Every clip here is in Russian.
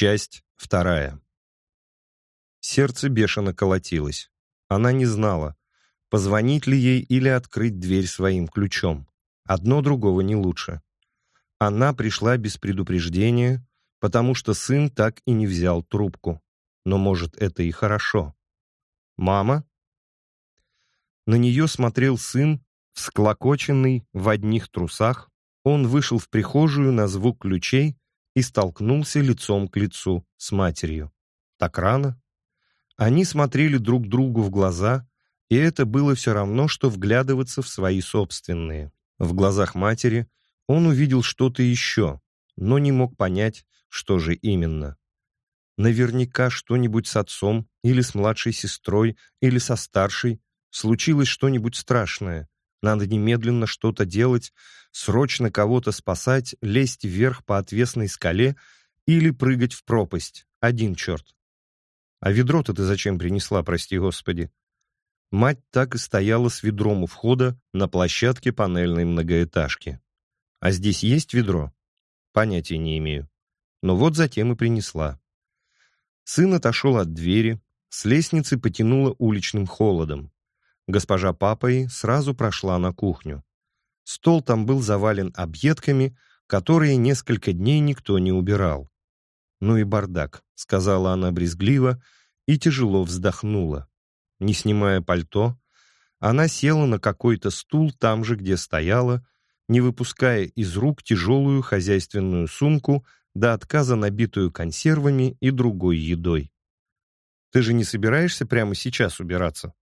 Часть вторая. Сердце бешено колотилось. Она не знала, позвонить ли ей или открыть дверь своим ключом. Одно другого не лучше. Она пришла без предупреждения, потому что сын так и не взял трубку. Но, может, это и хорошо. «Мама?» На нее смотрел сын, всклокоченный, в одних трусах. Он вышел в прихожую на звук ключей и столкнулся лицом к лицу с матерью. Так рано? Они смотрели друг другу в глаза, и это было все равно, что вглядываться в свои собственные. В глазах матери он увидел что-то еще, но не мог понять, что же именно. Наверняка что-нибудь с отцом или с младшей сестрой или со старшей случилось что-нибудь страшное, надо немедленно что-то делать, срочно кого-то спасать, лезть вверх по отвесной скале или прыгать в пропасть. Один черт. А ведро-то ты зачем принесла, прости господи? Мать так и стояла с ведром у входа на площадке панельной многоэтажки. А здесь есть ведро? Понятия не имею. Но вот затем и принесла. Сын отошел от двери, с лестницы потянуло уличным холодом. Госпожа Папой сразу прошла на кухню. Стол там был завален объедками, которые несколько дней никто не убирал. «Ну и бардак», — сказала она брезгливо и тяжело вздохнула. Не снимая пальто, она села на какой-то стул там же, где стояла, не выпуская из рук тяжелую хозяйственную сумку до отказа набитую консервами и другой едой. «Ты же не собираешься прямо сейчас убираться?»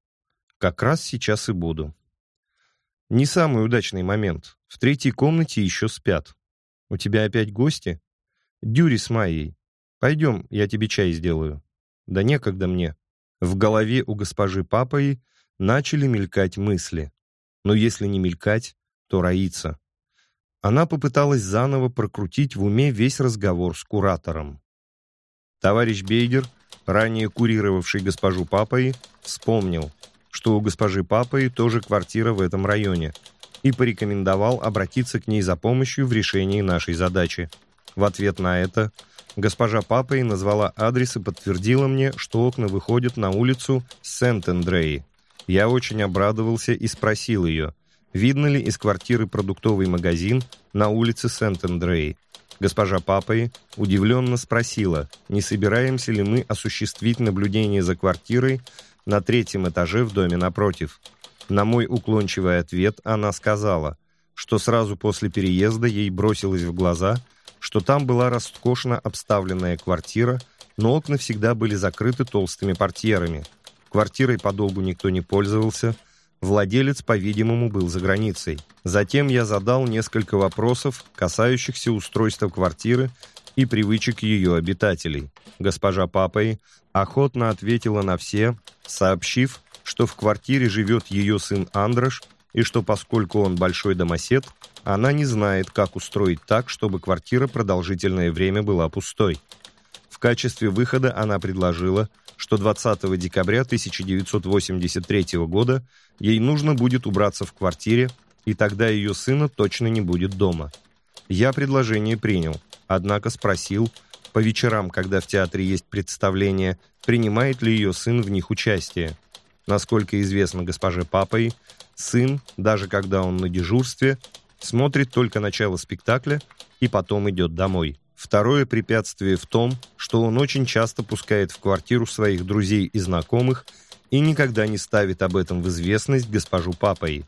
Как раз сейчас и буду. Не самый удачный момент. В третьей комнате еще спят. У тебя опять гости? Дюри с Майей. Пойдем, я тебе чай сделаю. Да некогда мне. В голове у госпожи Папой начали мелькать мысли. Но если не мелькать, то роиться. Она попыталась заново прокрутить в уме весь разговор с куратором. Товарищ Бейдер, ранее курировавший госпожу Папой, вспомнил — что у госпожи Папы тоже квартира в этом районе, и порекомендовал обратиться к ней за помощью в решении нашей задачи. В ответ на это госпожа Папой назвала адрес и подтвердила мне, что окна выходят на улицу Сент-Андреи. Я очень обрадовался и спросил ее, видно ли из квартиры продуктовый магазин на улице Сент-Андреи. Госпожа Папой удивленно спросила, не собираемся ли мы осуществить наблюдение за квартирой на третьем этаже в доме напротив. На мой уклончивый ответ она сказала, что сразу после переезда ей бросилось в глаза, что там была роскошно обставленная квартира, но окна всегда были закрыты толстыми портьерами. Квартирой подолгу никто не пользовался, владелец, по-видимому, был за границей. Затем я задал несколько вопросов, касающихся устройства квартиры и привычек ее обитателей. Госпожа Папой охотно ответила на все, сообщив, что в квартире живет ее сын Андрош, и что поскольку он большой домосед, она не знает, как устроить так, чтобы квартира продолжительное время была пустой. В качестве выхода она предложила, что 20 декабря 1983 года ей нужно будет убраться в квартире, и тогда ее сына точно не будет дома. Я предложение принял, однако спросил, по вечерам, когда в театре есть представление, принимает ли ее сын в них участие. Насколько известно госпоже Папой, сын, даже когда он на дежурстве, смотрит только начало спектакля и потом идет домой. Второе препятствие в том, что он очень часто пускает в квартиру своих друзей и знакомых и никогда не ставит об этом в известность госпожу Папой.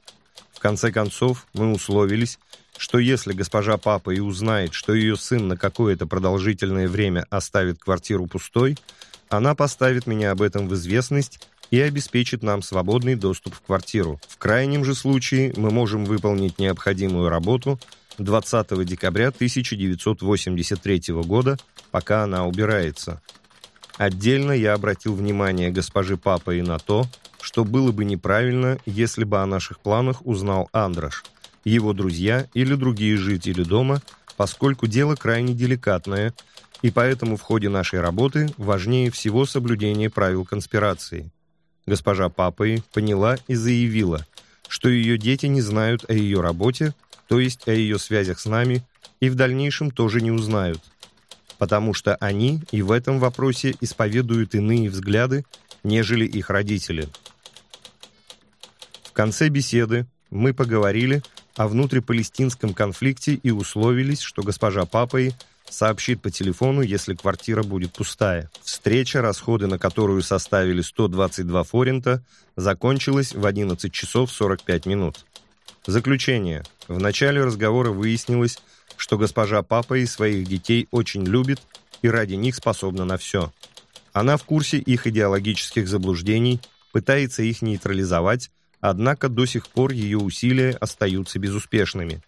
В конце концов, мы условились, что если госпожа Папа и узнает, что ее сын на какое-то продолжительное время оставит квартиру пустой, она поставит меня об этом в известность и обеспечит нам свободный доступ в квартиру. В крайнем же случае мы можем выполнить необходимую работу 20 декабря 1983 года, пока она убирается. Отдельно я обратил внимание госпожи Папы и на то, что было бы неправильно, если бы о наших планах узнал Андрош – его друзья или другие жители дома, поскольку дело крайне деликатное, и поэтому в ходе нашей работы важнее всего соблюдение правил конспирации. Госпожа Папой поняла и заявила, что ее дети не знают о ее работе, то есть о ее связях с нами, и в дальнейшем тоже не узнают. потому что они и в этом вопросе исповедуют иные взгляды, нежели их родители. Конце беседы мы поговорили о внутрипалестинском конфликте и условились, что госпожа Папой сообщит по телефону, если квартира будет пустая. Встреча, расходы на которую составили 122 форинта, закончилась в 11 часов 45 минут. Заключение. В начале разговора выяснилось, что госпожа Папа и своих детей очень любит и ради них способна на все. Она в курсе их идеологических заблуждений, пытается их нейтрализовать, Однако до сих пор ее усилия остаются безуспешными.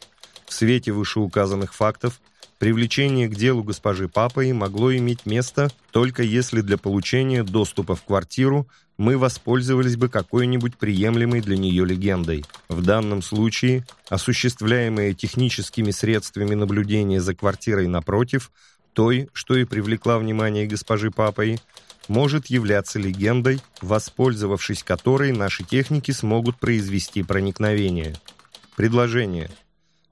В свете вышеуказанных фактов привлечение к делу госпожи Папой могло иметь место только если для получения доступа в квартиру мы воспользовались бы какой-нибудь приемлемой для нее легендой. В данном случае, осуществляемое техническими средствами наблюдения за квартирой напротив, той, что и привлекла внимание госпожи Папой, может являться легендой, воспользовавшись которой наши техники смогут произвести проникновение. Предложение.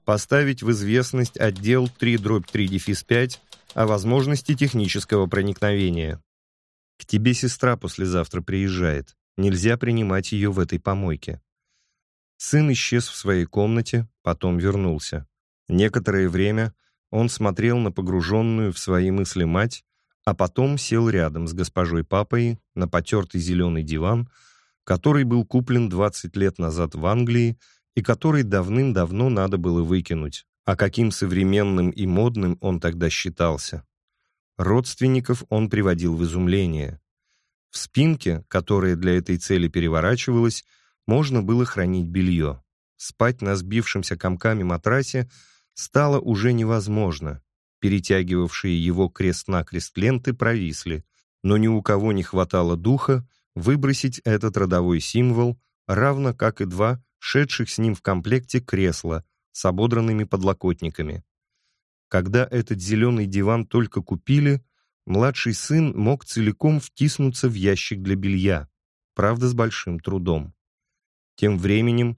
Поставить в известность отдел 3-3-5 о возможности технического проникновения. К тебе сестра послезавтра приезжает. Нельзя принимать ее в этой помойке. Сын исчез в своей комнате, потом вернулся. Некоторое время он смотрел на погруженную в свои мысли мать, а потом сел рядом с госпожой Папой на потертый зеленый диван, который был куплен 20 лет назад в Англии и который давным-давно надо было выкинуть. А каким современным и модным он тогда считался. Родственников он приводил в изумление. В спинке, которая для этой цели переворачивалась, можно было хранить белье. Спать на сбившемся комками матрасе стало уже невозможно, перетягивавшие его крест-накрест ленты, провисли, но ни у кого не хватало духа выбросить этот родовой символ, равно как и два шедших с ним в комплекте кресла с ободранными подлокотниками. Когда этот зеленый диван только купили, младший сын мог целиком втиснуться в ящик для белья, правда, с большим трудом. Тем временем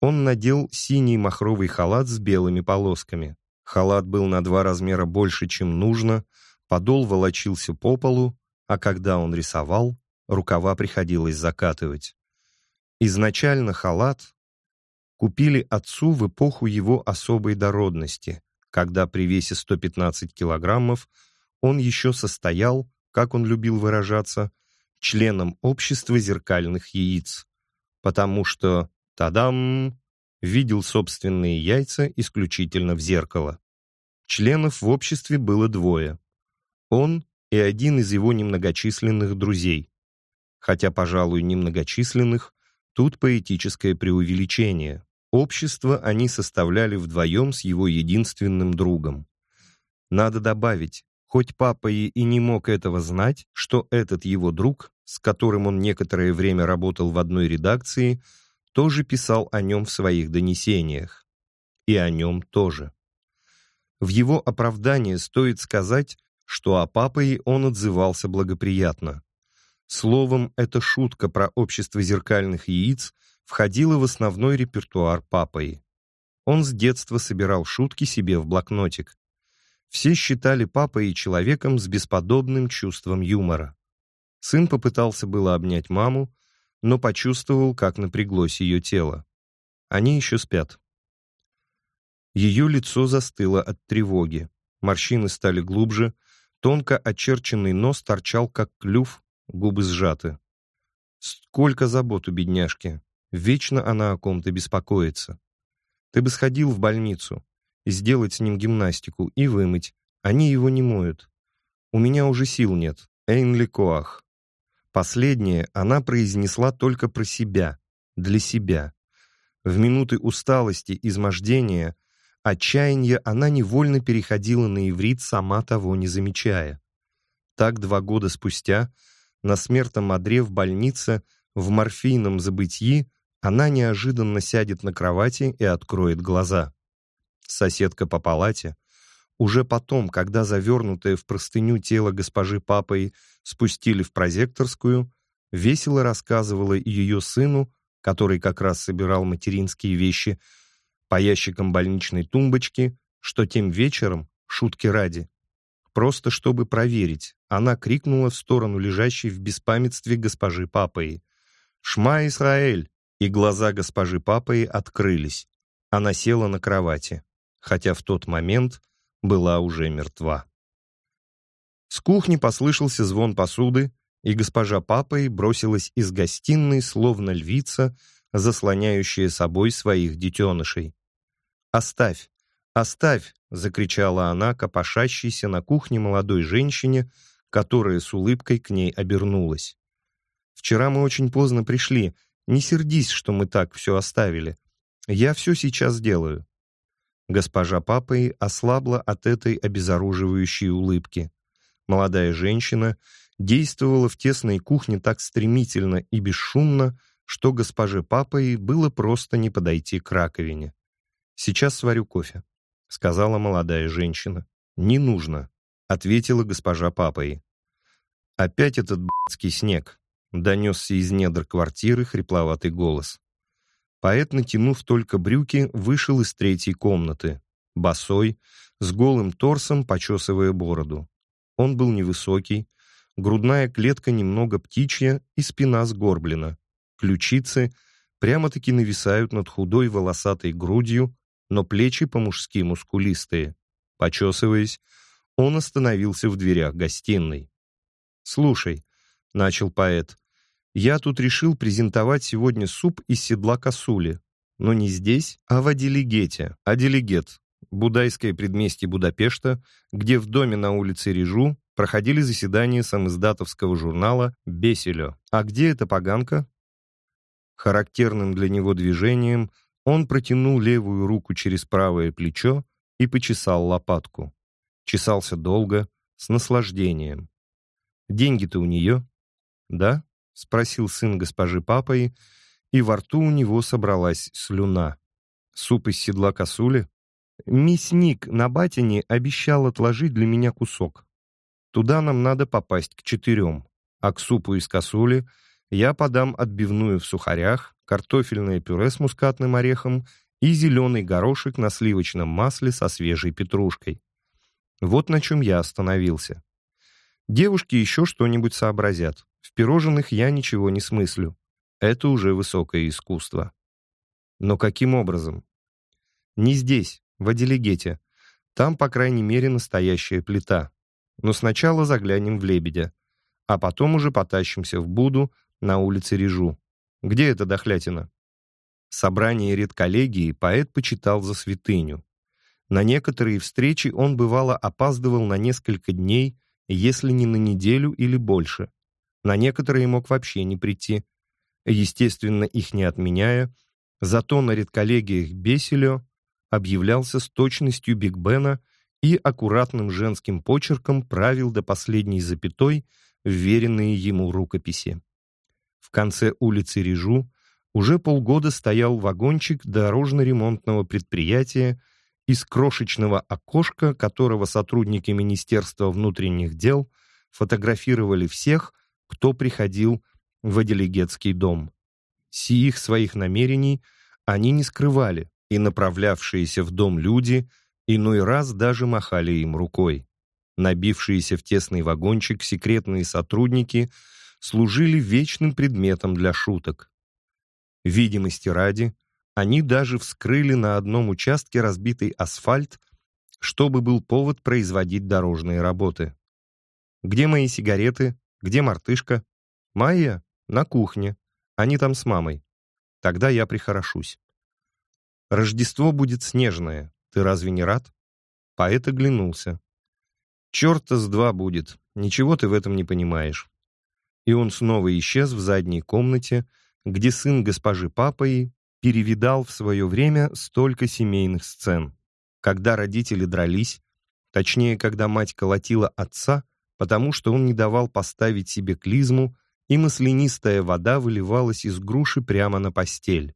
он надел синий махровый халат с белыми полосками. Халат был на два размера больше, чем нужно, подол волочился по полу, а когда он рисовал, рукава приходилось закатывать. Изначально халат купили отцу в эпоху его особой дородности, когда при весе 115 килограммов он еще состоял, как он любил выражаться, членом общества зеркальных яиц, потому что, тадам, видел собственные яйца исключительно в зеркало. Членов в обществе было двое. Он и один из его немногочисленных друзей. Хотя, пожалуй, немногочисленных, тут поэтическое преувеличение. Общество они составляли вдвоем с его единственным другом. Надо добавить, хоть папа и не мог этого знать, что этот его друг, с которым он некоторое время работал в одной редакции, тоже писал о нем в своих донесениях. И о нем тоже. В его оправдание стоит сказать, что о папой он отзывался благоприятно. Словом, эта шутка про общество зеркальных яиц входила в основной репертуар папой. Он с детства собирал шутки себе в блокнотик. Все считали папой человеком с бесподобным чувством юмора. Сын попытался было обнять маму, но почувствовал, как напряглось ее тело. Они еще спят. Ее лицо застыло от тревоги. Морщины стали глубже, тонко очерченный нос торчал, как клюв, губы сжаты. Сколько забот у бедняжки. Вечно она о ком-то беспокоится. Ты бы сходил в больницу, сделать с ним гимнастику и вымыть. Они его не моют. У меня уже сил нет. Эйнли Коах. Последнее она произнесла только про себя, для себя. В минуты усталости, измождения, отчаяния она невольно переходила на иврит, сама того не замечая. Так два года спустя, на смертном одре в больнице, в морфийном забытии, она неожиданно сядет на кровати и откроет глаза. Соседка по палате, уже потом, когда завернутое в простыню тело госпожи Папой спустили в прозекторскую, весело рассказывала ее сыну, который как раз собирал материнские вещи, по ящикам больничной тумбочки, что тем вечером, шутки ради, Просто чтобы проверить, она крикнула в сторону лежащей в беспамятстве госпожи Папаи. «Шма, Исраэль!» И глаза госпожи Папаи открылись. Она села на кровати, хотя в тот момент была уже мертва. С кухни послышался звон посуды, и госпожа Папой бросилась из гостиной, словно львица, заслоняющая собой своих детенышей. «Оставь! Оставь!» — закричала она, копошащейся на кухне молодой женщине, которая с улыбкой к ней обернулась. «Вчера мы очень поздно пришли. Не сердись, что мы так все оставили. Я все сейчас сделаю». Госпожа Папой ослабла от этой обезоруживающей улыбки. Молодая женщина действовала в тесной кухне так стремительно и бесшумно, что госпоже Папой было просто не подойти к раковине. «Сейчас сварю кофе», — сказала молодая женщина. «Не нужно», — ответила госпожа Папой. «Опять этот б***ский снег», — донесся из недр квартиры хрипловатый голос. Поэт, натянув только брюки, вышел из третьей комнаты, босой, с голым торсом, почесывая бороду. Он был невысокий, грудная клетка немного птичья и спина сгорблена. Ключицы прямо-таки нависают над худой волосатой грудью, но плечи по-мужски мускулистые. Почесываясь, он остановился в дверях гостиной. «Слушай», — начал поэт, — «я тут решил презентовать сегодня суп из седла косули, но не здесь, а в Аделигете. Аделигет Будайское предместье Будапешта, где в доме на улице Режу проходили заседания самиздатовского журнала «Беселё». А где эта поганка? Характерным для него движением он протянул левую руку через правое плечо и почесал лопатку. Чесался долго, с наслаждением. «Деньги-то у нее?» «Да?» — спросил сын госпожи папой, и во рту у него собралась слюна. «Суп из седла косули?» Мясник на батине обещал отложить для меня кусок. Туда нам надо попасть к четырем, а к супу из косули я подам отбивную в сухарях, картофельное пюре с мускатным орехом и зеленый горошек на сливочном масле со свежей петрушкой. Вот на чем я остановился. Девушки еще что-нибудь сообразят. В пирожных я ничего не смыслю. Это уже высокое искусство. Но каким образом? Не здесь, в Аделегете. Там, по крайней мере, настоящая плита. Но сначала заглянем в Лебедя, а потом уже потащимся в Буду на улице Режу. Где эта дохлятина? Собрание редколлегии поэт почитал за святыню. На некоторые встречи он бывало опаздывал на несколько дней, если не на неделю или больше. На некоторые мог вообще не прийти. Естественно, их не отменяя, зато на редколлегиях Беселё объявлялся с точностью Биг Бена и аккуратным женским почерком правил до последней запятой вверенные ему рукописи. В конце улицы Режу уже полгода стоял вагончик дорожно-ремонтного предприятия, из крошечного окошка которого сотрудники Министерства внутренних дел фотографировали всех, кто приходил в Аделегетский дом. Сиих своих намерений они не скрывали, и направлявшиеся в дом люди иной раз даже махали им рукой. Набившиеся в тесный вагончик секретные сотрудники служили вечным предметом для шуток. Видимости ради, они даже вскрыли на одном участке разбитый асфальт, чтобы был повод производить дорожные работы. «Где мои сигареты? Где мартышка?» «Майя? На кухне. Они там с мамой. Тогда я прихорошусь». Рождество будет снежное. Ты разве не рад?» Поэт оглянулся. «Черта с два будет. Ничего ты в этом не понимаешь». И он снова исчез в задней комнате, где сын госпожи Папой перевидал в свое время столько семейных сцен. Когда родители дрались, точнее, когда мать колотила отца, потому что он не давал поставить себе клизму, и маслянистая вода выливалась из груши прямо на постель.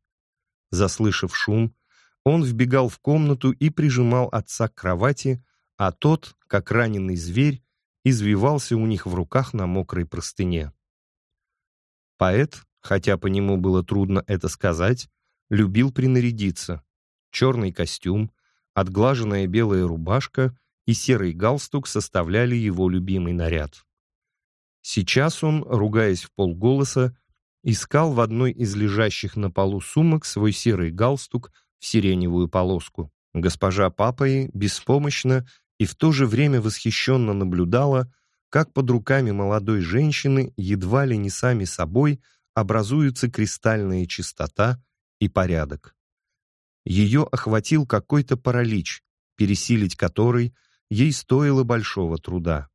Заслышав шум, он вбегал в комнату и прижимал отца к кровати, а тот, как раненый зверь, извивался у них в руках на мокрой простыне. Поэт, хотя по нему было трудно это сказать, любил принарядиться. Черный костюм, отглаженная белая рубашка и серый галстук составляли его любимый наряд. Сейчас он, ругаясь в полголоса, искал в одной из лежащих на полу сумок свой серый галстук в сиреневую полоску. Госпожа Папаи беспомощно и в то же время восхищенно наблюдала, как под руками молодой женщины едва ли не сами собой образуются кристальная чистота и порядок. Ее охватил какой-то паралич, пересилить который ей стоило большого труда.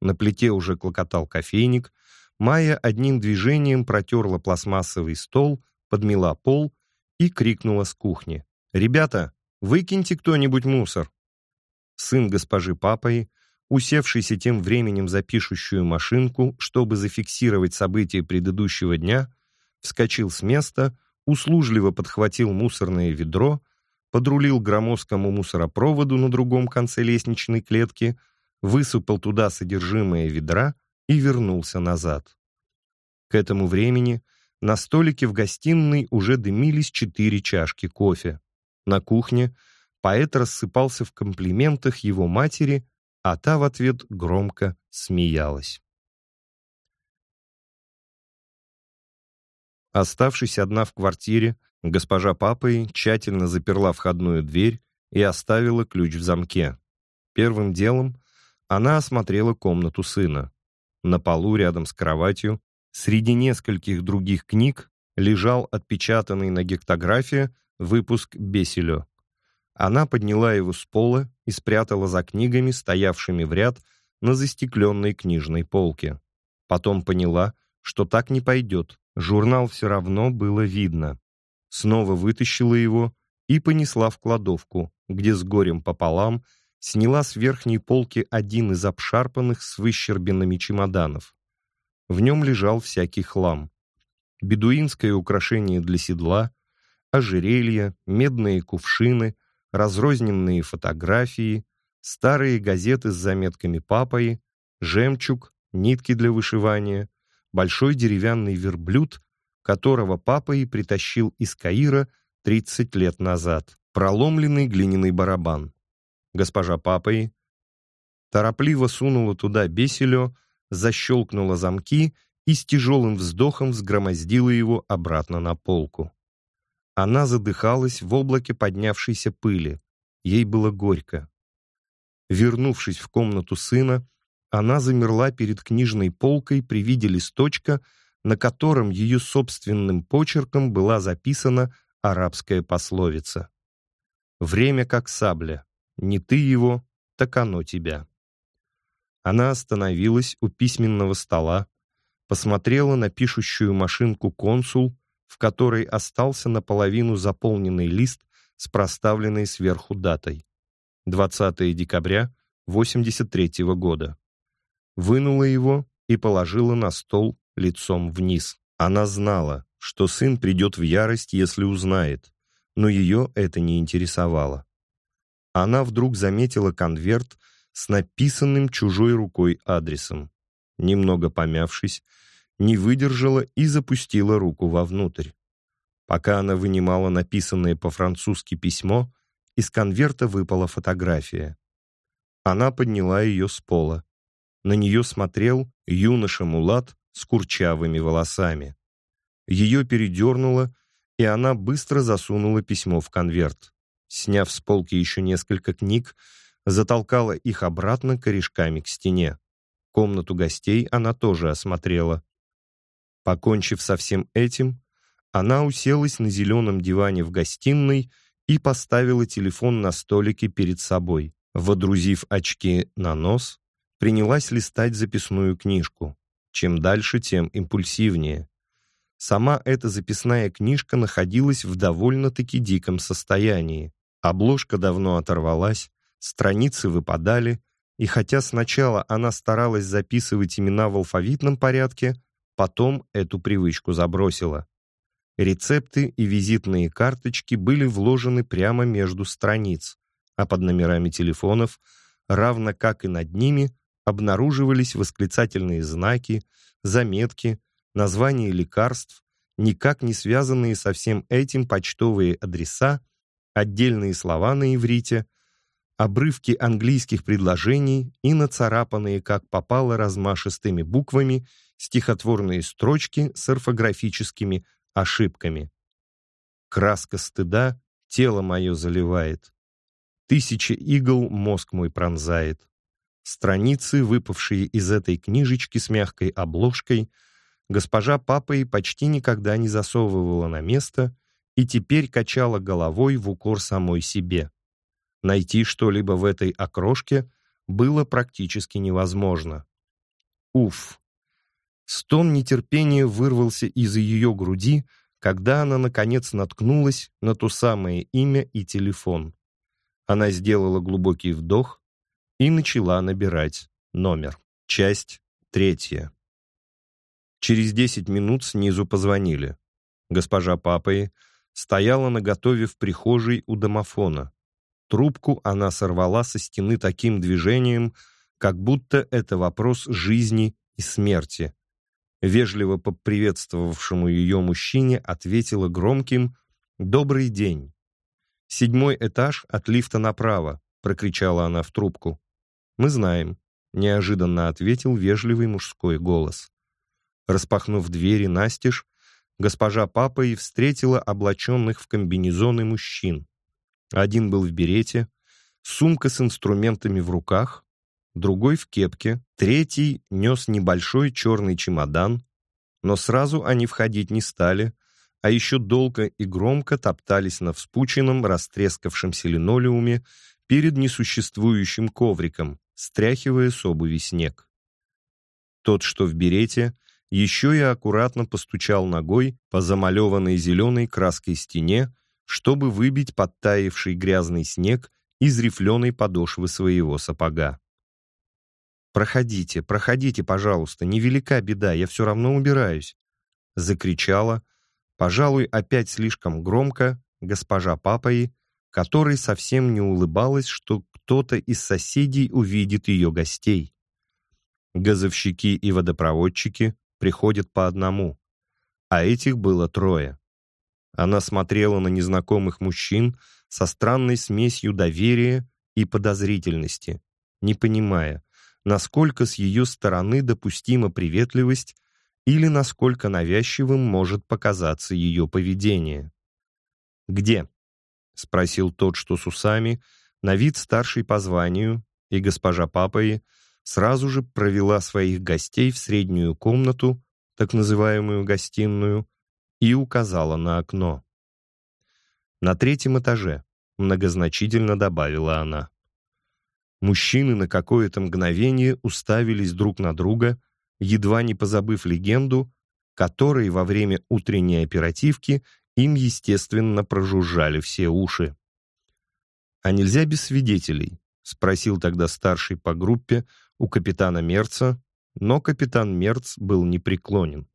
На плите уже клокотал кофейник, Майя одним движением протерла пластмассовый стол, подмела пол и крикнула с кухни. «Ребята, выкиньте кто-нибудь мусор!» Сын госпожи Папой, усевшийся тем временем за пишущую машинку, чтобы зафиксировать события предыдущего дня, вскочил с места, услужливо подхватил мусорное ведро, подрулил громоздкому мусоропроводу на другом конце лестничной клетки, высыпал туда содержимое ведра и вернулся назад. К этому времени на столике в гостиной уже дымились четыре чашки кофе. На кухне поэт рассыпался в комплиментах его матери, а та в ответ громко смеялась. Оставшись одна в квартире, госпожа Папой тщательно заперла входную дверь и оставила ключ в замке. Первым делом она осмотрела комнату сына. На полу рядом с кроватью, среди нескольких других книг, лежал отпечатанный на гектографии выпуск «Беселё». Она подняла его с пола и спрятала за книгами, стоявшими в ряд на застекленной книжной полке. Потом поняла, что так не пойдет, журнал все равно было видно. Снова вытащила его и понесла в кладовку, где с горем пополам сняла с верхней полки один из обшарпанных с выщербинами чемоданов. В нем лежал всякий хлам. Бедуинское украшение для седла, ожерелья, медные кувшины, разрозненные фотографии, старые газеты с заметками папой, жемчуг, нитки для вышивания, большой деревянный верблюд, которого папа и притащил из Каира 30 лет назад, проломленный глиняный барабан госпожа Папой, торопливо сунула туда беселё, защелкнула замки и с тяжелым вздохом взгромоздила его обратно на полку. Она задыхалась в облаке поднявшейся пыли. Ей было горько. Вернувшись в комнату сына, она замерла перед книжной полкой при виде листочка, на котором ее собственным почерком была записана арабская пословица. «Время как сабля. Не ты его, так оно тебя. Она остановилась у письменного стола, посмотрела на пишущую машинку «Консул», в которой остался наполовину заполненный лист с проставленной сверху датой. 20 декабря 83 -го года. Вынула его и положила на стол лицом вниз. Она знала, что сын придет в ярость, если узнает, но ее это не интересовало она вдруг заметила конверт с написанным чужой рукой адресом. Немного помявшись, не выдержала и запустила руку вовнутрь. Пока она вынимала написанное по-французски письмо, из конверта выпала фотография. Она подняла ее с пола. На нее смотрел юноша Мулат с курчавыми волосами. Ее передернуло, и она быстро засунула письмо в конверт сняв с полки еще несколько книг, затолкала их обратно корешками к стене. Комнату гостей она тоже осмотрела. Покончив со всем этим, она уселась на зеленом диване в гостиной и поставила телефон на столике перед собой. Водрузив очки на нос, принялась листать записную книжку. Чем дальше, тем импульсивнее. Сама эта записная книжка находилась в довольно-таки диком состоянии. Обложка давно оторвалась, страницы выпадали, и хотя сначала она старалась записывать имена в алфавитном порядке, потом эту привычку забросила. Рецепты и визитные карточки были вложены прямо между страниц, а под номерами телефонов, равно как и над ними, обнаруживались восклицательные знаки, заметки, названия лекарств, никак не связанные со всем этим почтовые адреса отдельные слова на иврите, обрывки английских предложений и нацарапанные, как попало, размашистыми буквами стихотворные строчки с орфографическими ошибками. Краска стыда тело мое заливает. Тысячи игл мозг мой пронзает. Страницы, выпавшие из этой книжечки с мягкой обложкой, госпожа папой почти никогда не засовывала на место и теперь качала головой в укор самой себе. Найти что-либо в этой окрошке было практически невозможно. Уф! Стон нетерпения вырвался из ее груди, когда она, наконец, наткнулась на то самое имя и телефон. Она сделала глубокий вдох и начала набирать номер. Часть третья. Через десять минут снизу позвонили. Госпожа Папой стояла наготове в прихожей у домофона. Трубку она сорвала со стены таким движением, как будто это вопрос жизни и смерти. Вежливо поприветствовавшему ее мужчине ответила громким «Добрый день». «Седьмой этаж от лифта направо», — прокричала она в трубку. «Мы знаем», — неожиданно ответил вежливый мужской голос. Распахнув двери настежь, госпожа Папа и встретила облаченных в комбинезоны мужчин. Один был в берете, сумка с инструментами в руках, другой в кепке, третий нес небольшой черный чемодан, но сразу они входить не стали, а еще долго и громко топтались на вспученном, растрескавшемся линолеуме перед несуществующим ковриком, стряхивая с обуви снег. Тот, что в берете, еще и аккуратно постучал ногой по замалеванной зеленой краской стене, чтобы выбить подтаявший грязный снег из рифленой подошвы своего сапога. «Проходите, проходите, пожалуйста, невелика беда, я все равно убираюсь», — закричала, пожалуй, опять слишком громко, госпожа Папаи, которой совсем не улыбалась, что кто-то из соседей увидит ее гостей. Газовщики и водопроводчики приходят по одному, а этих было трое. Она смотрела на незнакомых мужчин со странной смесью доверия и подозрительности, не понимая, насколько с ее стороны допустима приветливость или насколько навязчивым может показаться ее поведение. «Где?» — спросил тот, что с усами, на вид старший по званию, и госпожа Папаи сразу же провела своих гостей в среднюю комнату, так называемую гостиную, и указала на окно. «На третьем этаже», — многозначительно добавила она. Мужчины на какое-то мгновение уставились друг на друга, едва не позабыв легенду, которой во время утренней оперативки им, естественно, прожужжали все уши. «А нельзя без свидетелей?» — спросил тогда старший по группе у капитана Мерца, но капитан Мерц был непреклонен.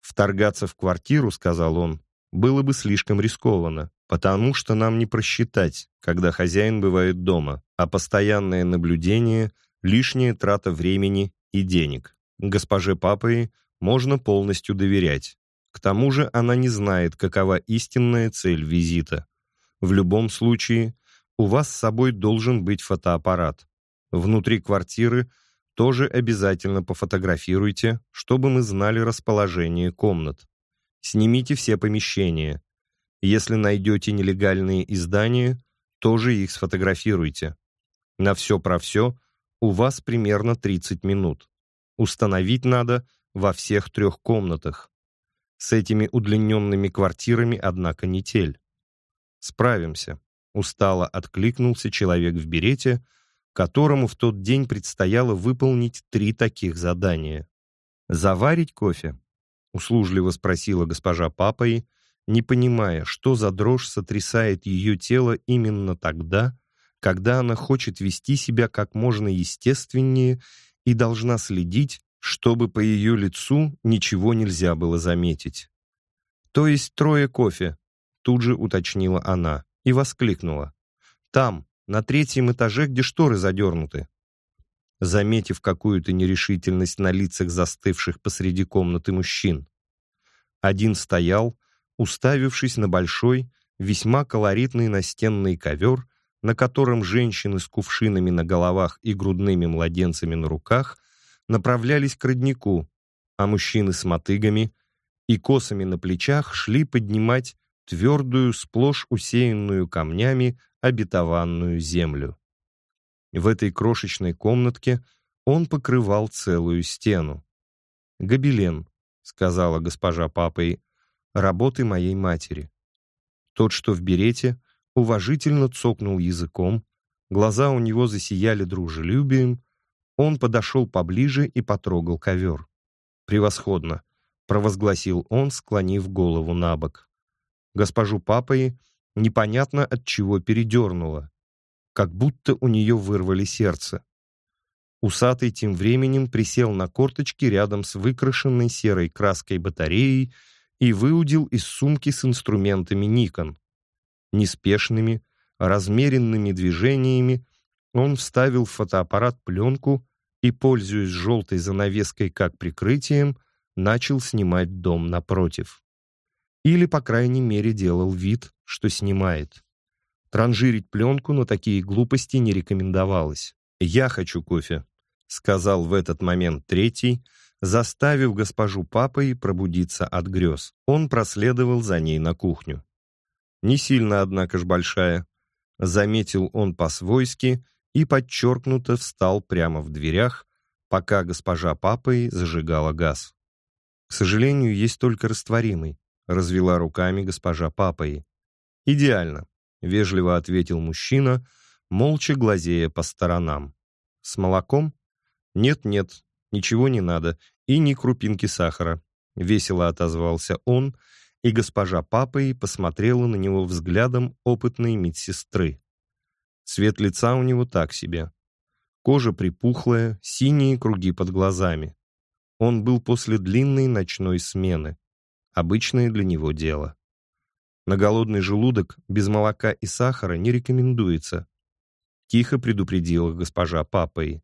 «Вторгаться в квартиру, — сказал он, — было бы слишком рискованно потому что нам не просчитать, когда хозяин бывает дома, а постоянное наблюдение — лишняя трата времени и денег. Госпоже Папой можно полностью доверять. К тому же она не знает, какова истинная цель визита. В любом случае, у вас с собой должен быть фотоаппарат. Внутри квартиры тоже обязательно пофотографируйте, чтобы мы знали расположение комнат. Снимите все помещения, если найдете нелегальные издания, тоже их сфотографируйте. На все про все у вас примерно 30 минут. Установить надо во всех трех комнатах. С этими удлиненными квартирами, однако, не тель. Справимся. Устало откликнулся человек в берете, которому в тот день предстояло выполнить три таких задания. «Заварить кофе?» — услужливо спросила госпожа Папой, не понимая, что за дрожь сотрясает ее тело именно тогда, когда она хочет вести себя как можно естественнее и должна следить, чтобы по ее лицу ничего нельзя было заметить. «То есть трое кофе», — тут же уточнила она и воскликнула. «Там, на третьем этаже, где шторы задернуты». Заметив какую-то нерешительность на лицах застывших посреди комнаты мужчин. Один стоял, уставившись на большой, весьма колоритный настенный ковер на котором женщины с кувшинами на головах и грудными младенцами на руках направлялись к роднику, а мужчины с мотыгами и косами на плечах шли поднимать твердую, сплошь усеянную камнями обетованную землю. В этой крошечной комнатке он покрывал целую стену. «Гобелен», — сказала госпожа папой, — «работы моей матери». Тот, что в берете, уважительно цокнул языком, глаза у него засияли дружелюбием, он подошел поближе и потрогал ковер. «Превосходно!» — провозгласил он, склонив голову на бок. Госпожу Папой непонятно от чего передернуло, как будто у нее вырвали сердце. Усатый тем временем присел на корточки рядом с выкрашенной серой краской батареей и выудил из сумки с инструментами Никон. Неспешными, размеренными движениями он вставил в фотоаппарат пленку и, пользуясь желтой занавеской как прикрытием, начал снимать дом напротив. Или, по крайней мере, делал вид, что снимает. Транжирить пленку на такие глупости не рекомендовалось. «Я хочу кофе», — сказал в этот момент третий, заставив госпожу папой пробудиться от грез. Он проследовал за ней на кухню. Не сильно, однако ж, большая. Заметил он по-свойски и подчеркнуто встал прямо в дверях, пока госпожа папой зажигала газ. «К сожалению, есть только растворимый», — развела руками госпожа папой. «Идеально», — вежливо ответил мужчина, молча глазея по сторонам. «С молоком?» «Нет-нет, ничего не надо, и ни крупинки сахара», — весело отозвался он, и госпожа Папой посмотрела на него взглядом опытной медсестры. Цвет лица у него так себе. Кожа припухлая, синие круги под глазами. Он был после длинной ночной смены. Обычное для него дело. На голодный желудок без молока и сахара не рекомендуется. Тихо предупредила госпожа Папой.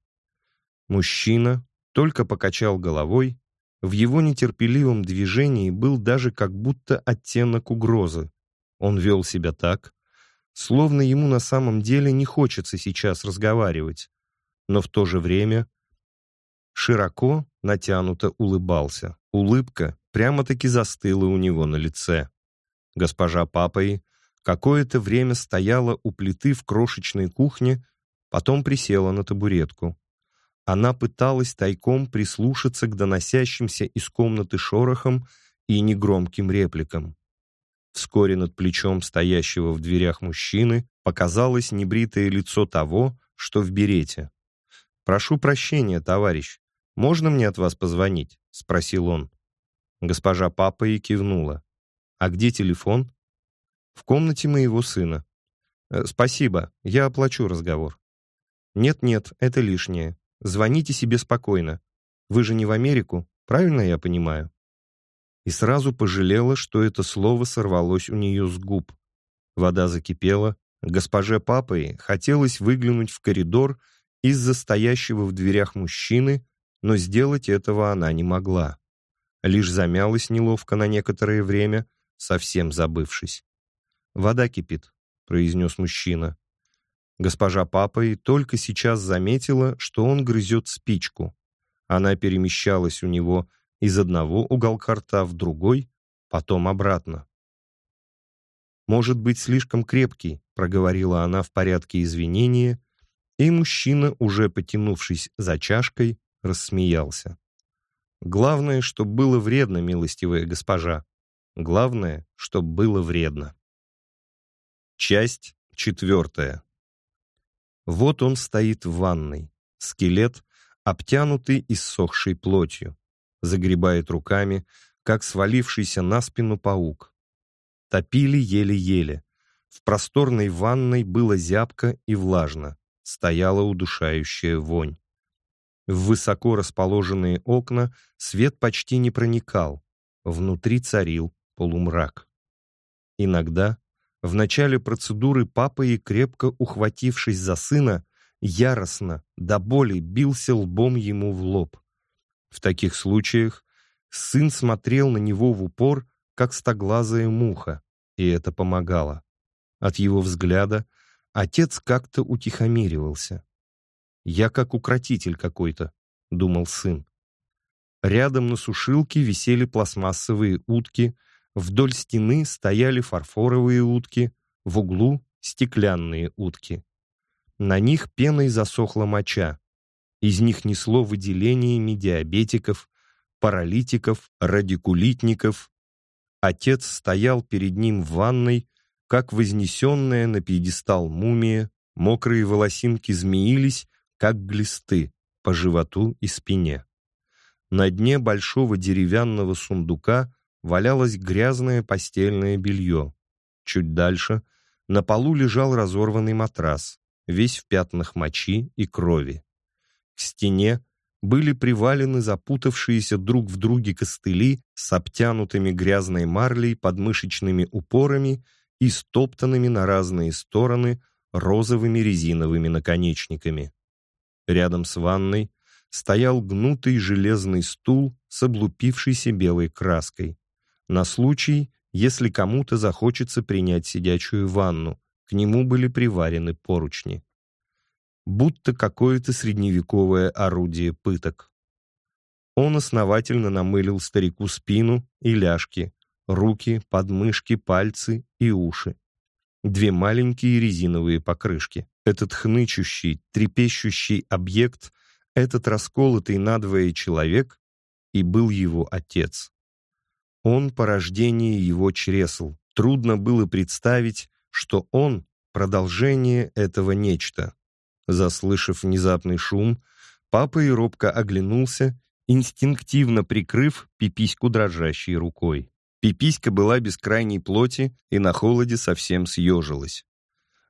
Мужчина только покачал головой в его нетерпеливом движении был даже как будто оттенок угрозы. Он вел себя так, словно ему на самом деле не хочется сейчас разговаривать, но в то же время широко, натянуто улыбался. Улыбка прямо-таки застыла у него на лице. Госпожа Папой какое-то время стояла у плиты в крошечной кухне, потом присела на табуретку. Она пыталась тайком прислушаться к доносящимся из комнаты шорохам и негромким репликам. Вскоре над плечом стоящего в дверях мужчины показалось небритое лицо того, что в берете. «Прошу прощения, товарищ, можно мне от вас позвонить?» — спросил он. Госпожа папа и кивнула. «А где телефон?» «В комнате моего сына». «Э, «Спасибо, я оплачу разговор». «Нет-нет, это лишнее. Звоните себе спокойно. Вы же не в Америку, правильно я понимаю?» И сразу пожалела, что это слово сорвалось у нее с губ. Вода закипела. Госпоже Папой хотелось выглянуть в коридор из-за стоящего в дверях мужчины, но сделать этого она не могла. Лишь замялась неловко на некоторое время, совсем забывшись. «Вода кипит», — произнес мужчина. Госпожа Папой только сейчас заметила, что он грызет спичку. Она перемещалась у него из одного уголка рта в другой, потом обратно. «Может быть, слишком крепкий», — проговорила она в порядке извинения, и мужчина, уже потянувшись за чашкой, рассмеялся. «Главное, чтоб было вредно, милостивая госпожа. Главное, чтоб было вредно». Часть четвертая. Вот он стоит в ванной, скелет, обтянутый иссохшей плотью, загребает руками, как свалившийся на спину паук. Топили еле-еле. В просторной ванной было зябко и влажно, стояла удушающая вонь. В высоко расположенные окна свет почти не проникал, внутри царил полумрак. Иногда в начале процедуры папа и крепко ухватившись за сына, яростно, до боли бился лбом ему в лоб. В таких случаях сын смотрел на него в упор, как стоглазая муха, и это помогало. От его взгляда отец как-то утихомиривался. «Я как укротитель какой-то», — думал сын. Рядом на сушилке висели пластмассовые утки, вдоль стены стояли фарфоровые утки, в углу — стеклянные утки. На них пеной засохла моча. Из них несло выделениями диабетиков, паралитиков, радикулитников. Отец стоял перед ним в ванной, как вознесенная на пьедестал мумия, мокрые волосинки змеились, как глисты, по животу и спине. На дне большого деревянного сундука валялось грязное постельное белье. Чуть дальше на полу лежал разорванный матрас, весь в пятнах мочи и крови. К стене были привалены запутавшиеся друг в друге костыли с обтянутыми грязной марлей подмышечными упорами и стоптанными на разные стороны розовыми резиновыми наконечниками. Рядом с ванной стоял гнутый железный стул с облупившейся белой краской. На случай, если кому-то захочется принять сидячую ванну, к нему были приварены поручни будто какое-то средневековое орудие пыток. Он основательно намылил старику спину и ляжки, руки, подмышки, пальцы и уши. Две маленькие резиновые покрышки. Этот хнычущий, трепещущий объект, этот расколотый надвое человек и был его отец. Он — порождение его чресл. Трудно было представить, что он — продолжение этого нечто, Заслышав внезапный шум, папа и робко оглянулся, инстинктивно прикрыв пипиську дрожащей рукой. Пиписька была без крайней плоти и на холоде совсем съежилась.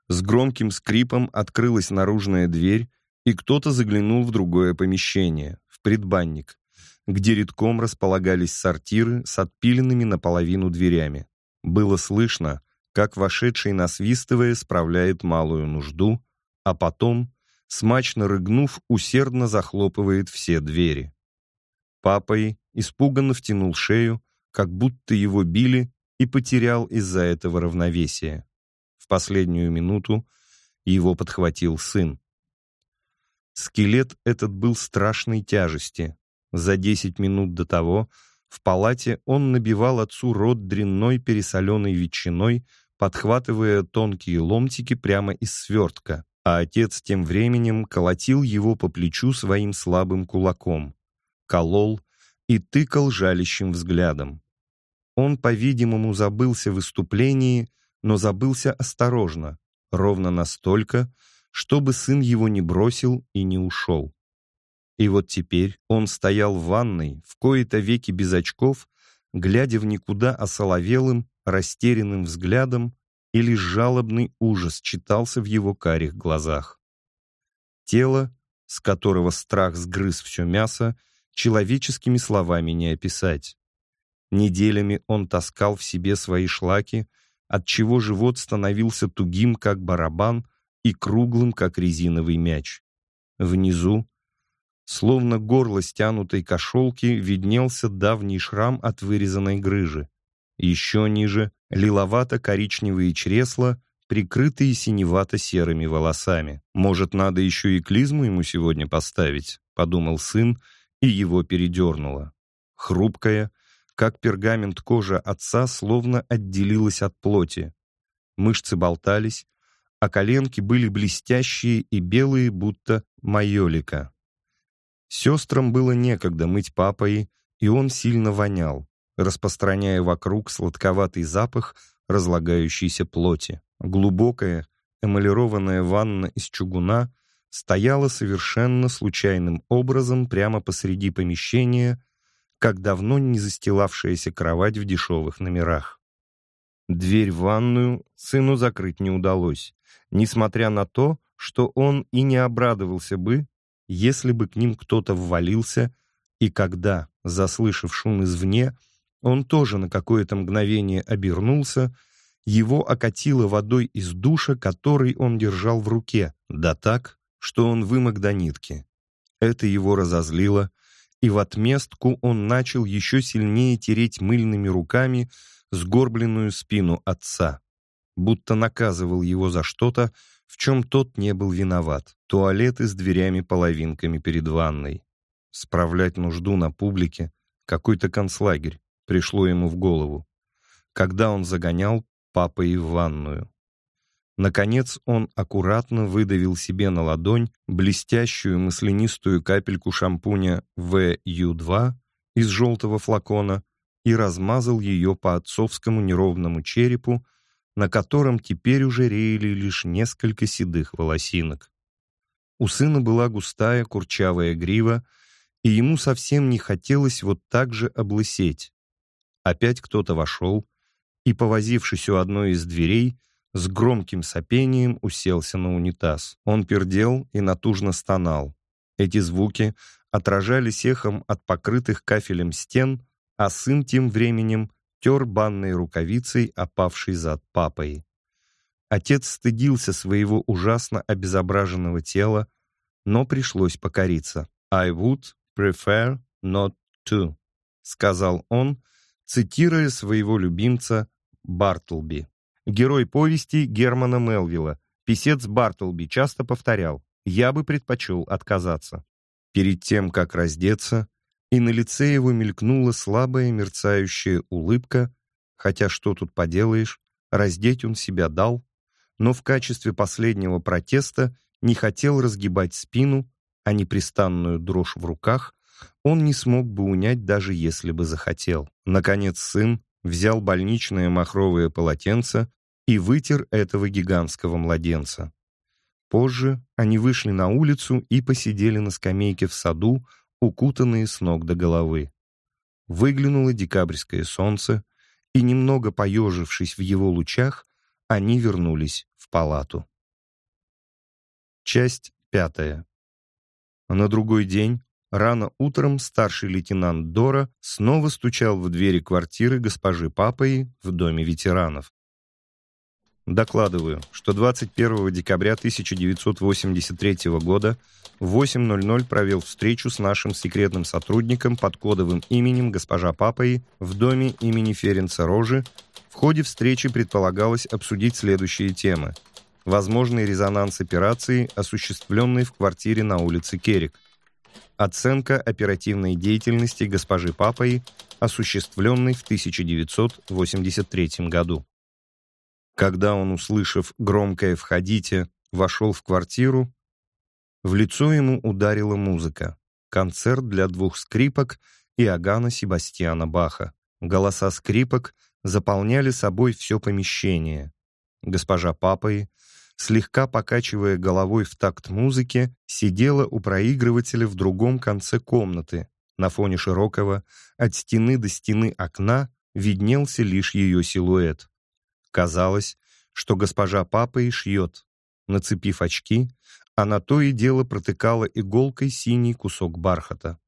С громким скрипом открылась наружная дверь, и кто-то заглянул в другое помещение, в предбанник, где редком располагались сортиры с отпиленными наполовину дверями. Было слышно, как вошедший, насвистывая, справляет малую нужду, а потом, смачно рыгнув, усердно захлопывает все двери. Папой испуганно втянул шею, как будто его били, и потерял из-за этого равновесие. Последнюю минуту его подхватил сын. Скелет этот был страшной тяжести. За десять минут до того в палате он набивал отцу рот дрянной пересоленой ветчиной, подхватывая тонкие ломтики прямо из свертка, а отец тем временем колотил его по плечу своим слабым кулаком, колол и тыкал жалящим взглядом. Он, по-видимому, забылся в выступлении, но забылся осторожно, ровно настолько, чтобы сын его не бросил и не ушел. И вот теперь он стоял в ванной, в кои-то веки без очков, глядя в никуда осоловелым, растерянным взглядом и лишь жалобный ужас читался в его карих глазах. Тело, с которого страх сгрыз все мясо, человеческими словами не описать. Неделями он таскал в себе свои шлаки, отчего живот становился тугим, как барабан, и круглым, как резиновый мяч. Внизу, словно горло стянутой кошелки, виднелся давний шрам от вырезанной грыжи. Еще ниже — лиловато-коричневые чресла, прикрытые синевато-серыми волосами. «Может, надо еще и клизму ему сегодня поставить?» — подумал сын, и его передернуло. Хрупкая, как пергамент кожа отца, словно отделилась от плоти. Мышцы болтались, а коленки были блестящие и белые, будто майолика. Сестрам было некогда мыть папой, и он сильно вонял распространяя вокруг сладковатый запах разлагающейся плоти. Глубокая, эмалированная ванна из чугуна стояла совершенно случайным образом прямо посреди помещения, как давно не застилавшаяся кровать в дешевых номерах. Дверь в ванную сыну закрыть не удалось, несмотря на то, что он и не обрадовался бы, если бы к ним кто-то ввалился, и когда, заслышав шум извне, он тоже на какое-то мгновение обернулся, его окатило водой из душа, который он держал в руке, да так, что он вымок до нитки. Это его разозлило, и в отместку он начал еще сильнее тереть мыльными руками сгорбленную спину отца, будто наказывал его за что-то, в чем тот не был виноват. Туалеты с дверями-половинками перед ванной. Справлять нужду на публике — какой-то концлагерь, пришло ему в голову. Когда он загонял папа и в ванную. Наконец он аккуратно выдавил себе на ладонь блестящую маслянистую капельку шампуня VU2 из желтого флакона и размазал ее по отцовскому неровному черепу, на котором теперь уже реяли лишь несколько седых волосинок. У сына была густая курчавая грива, и ему совсем не хотелось вот так же облысеть. Опять кто-то вошел и, повозившись у одной из дверей, с громким сопением уселся на унитаз. Он пердел и натужно стонал. Эти звуки отражались эхом от покрытых кафелем стен, а сын тем временем тер банной рукавицей опавший зад папой. Отец стыдился своего ужасно обезображенного тела, но пришлось покориться. «I would prefer not to», — сказал он, цитируя своего любимца Бартлби. Герой повести Германа Мелвилла, писец Бартлби, часто повторял «Я бы предпочел отказаться». Перед тем, как раздеться, и на лице его мелькнула слабая мерцающая улыбка, хотя что тут поделаешь, раздеть он себя дал, но в качестве последнего протеста не хотел разгибать спину, а непрестанную дрожь в руках он не смог бы унять, даже если бы захотел. Наконец сын взял больничное махровое полотенце и вытер этого гигантского младенца. Позже они вышли на улицу и посидели на скамейке в саду, укутанные с ног до головы. Выглянуло декабрьское солнце, и, немного поежившись в его лучах, они вернулись в палату. Часть пятая. На другой день, рано утром, старший лейтенант Дора снова стучал в двери квартиры госпожи Папаи в доме ветеранов. Докладываю, что 21 декабря 1983 года в 8.00 провел встречу с нашим секретным сотрудником под кодовым именем госпожа Папаи в доме имени Ференца Рожи. В ходе встречи предполагалось обсудить следующие темы. Возможный резонанс операции, осуществленной в квартире на улице Керик. Оценка оперативной деятельности госпожи Папаи, осуществленной в 1983 году. Когда он, услышав громкое «входите», вошел в квартиру, в лицо ему ударила музыка. Концерт для двух скрипок и Агана Себастьяна Баха. Голоса скрипок заполняли собой все помещение. Госпожа Папой, слегка покачивая головой в такт музыки, сидела у проигрывателя в другом конце комнаты. На фоне широкого, от стены до стены окна, виднелся лишь ее силуэт. Казалось, что госпожа папа и шьет. Нацепив очки, она то и дело протыкала иголкой синий кусок бархата.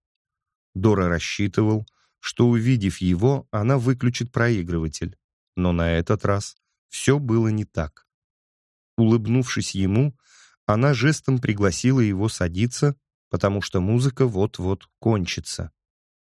Дора рассчитывал, что, увидев его, она выключит проигрыватель. Но на этот раз все было не так. Улыбнувшись ему, она жестом пригласила его садиться, потому что музыка вот-вот кончится.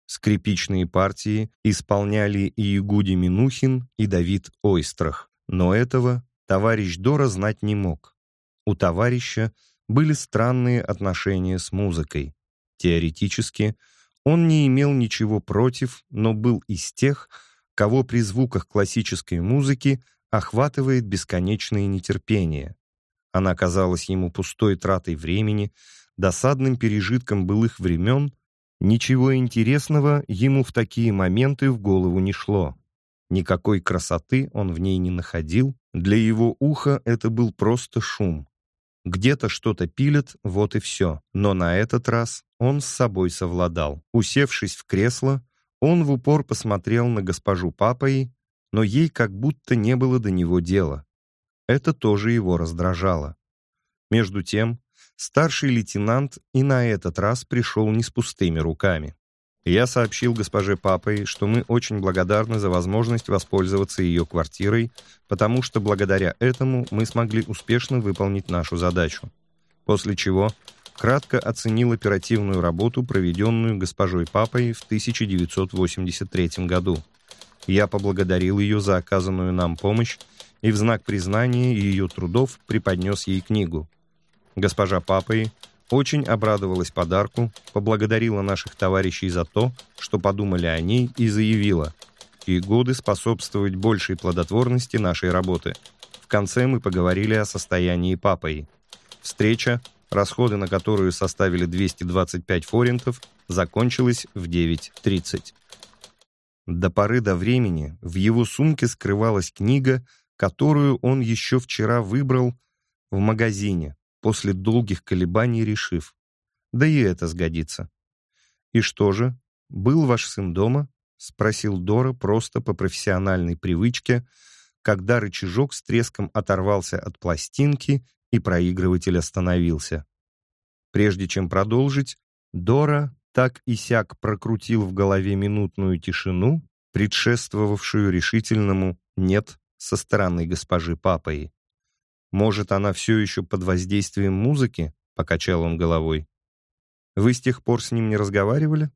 Скрипичные партии исполняли и Игуди Минухин, и Давид Ойстрах. Но этого товарищ Дора знать не мог. У товарища были странные отношения с музыкой. Теоретически, он не имел ничего против, но был из тех, кого при звуках классической музыки охватывает бесконечное нетерпение. Она казалась ему пустой тратой времени, досадным пережитком былых времен Ничего интересного ему в такие моменты в голову не шло. Никакой красоты он в ней не находил, для его уха это был просто шум. Где-то что-то пилят, вот и все. Но на этот раз он с собой совладал. Усевшись в кресло, он в упор посмотрел на госпожу Папой, но ей как будто не было до него дела. Это тоже его раздражало. Между тем, старший лейтенант и на этот раз пришел не с пустыми руками. Я сообщил госпоже Папой, что мы очень благодарны за возможность воспользоваться ее квартирой, потому что благодаря этому мы смогли успешно выполнить нашу задачу. После чего кратко оценил оперативную работу, проведенную госпожой Папой в 1983 году. Я поблагодарил ее за оказанную нам помощь и в знак признания ее трудов преподнес ей книгу. Госпожа Папой очень обрадовалась подарку, поблагодарила наших товарищей за то, что подумали о ней и заявила «И годы способствовать большей плодотворности нашей работы». В конце мы поговорили о состоянии Папой. Встреча, расходы на которую составили 225 форинтов, закончилась в 9.30. До поры до времени в его сумке скрывалась книга, которую он еще вчера выбрал в магазине, после долгих колебаний решив. Да и это сгодится. «И что же, был ваш сын дома?» — спросил Дора просто по профессиональной привычке, когда рычажок с треском оторвался от пластинки и проигрыватель остановился. Прежде чем продолжить, Дора так и сяк прокрутил в голове минутную тишину, предшествовавшую решительному «нет» со стороны госпожи Папой. «Может, она все еще под воздействием музыки?» — покачал он головой. «Вы с тех пор с ним не разговаривали?»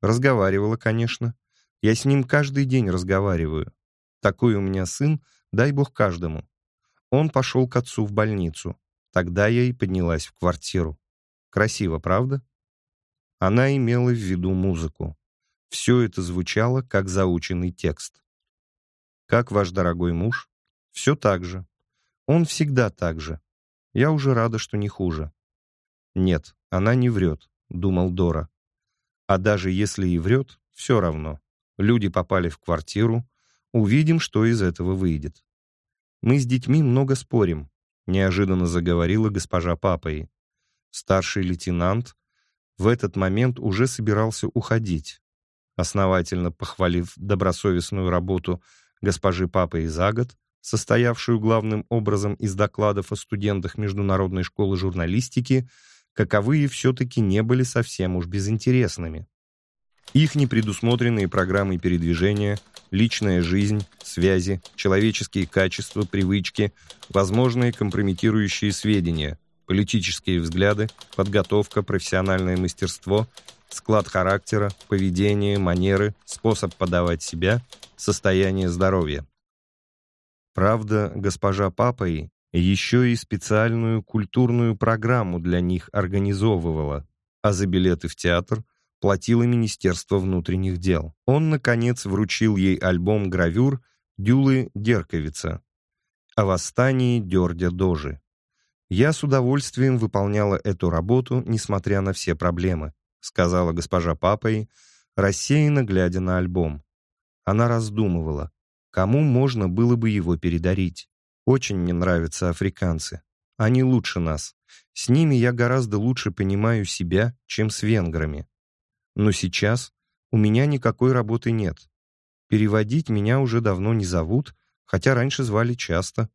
«Разговаривала, конечно. Я с ним каждый день разговариваю. Такой у меня сын, дай бог каждому. Он пошел к отцу в больницу. Тогда я и поднялась в квартиру. Красиво, правда?» Она имела в виду музыку. Все это звучало, как заученный текст. «Как ваш дорогой муж?» «Все так же. Он всегда так же. Я уже рада, что не хуже». «Нет, она не врет», — думал Дора. «А даже если и врет, все равно. Люди попали в квартиру. Увидим, что из этого выйдет». «Мы с детьми много спорим», — неожиданно заговорила госпожа Папой. Старший лейтенант в этот момент уже собирался уходить. Основательно похвалив добросовестную работу госпожи Папы за год, состоявшую главным образом из докладов о студентах Международной школы журналистики, каковые все-таки не были совсем уж безинтересными. Их непредусмотренные программы передвижения, личная жизнь, связи, человеческие качества, привычки, возможные компрометирующие сведения, политические взгляды, подготовка, профессиональное мастерство, склад характера, поведение, манеры, способ подавать себя, состояние здоровья. Правда, госпожа Папой еще и специальную культурную программу для них организовывала, а за билеты в театр платило Министерство внутренних дел. Он, наконец, вручил ей альбом гравюр Дюлы Дерковица о восстании Дёрдя Дожи. Я с удовольствием выполняла эту работу, несмотря на все проблемы, сказала госпожа Папой, рассеянно глядя на альбом. Она раздумывала, Кому можно было бы его передарить? Очень мне нравятся африканцы. Они лучше нас. С ними я гораздо лучше понимаю себя, чем с венграми. Но сейчас у меня никакой работы нет. Переводить меня уже давно не зовут, хотя раньше звали часто.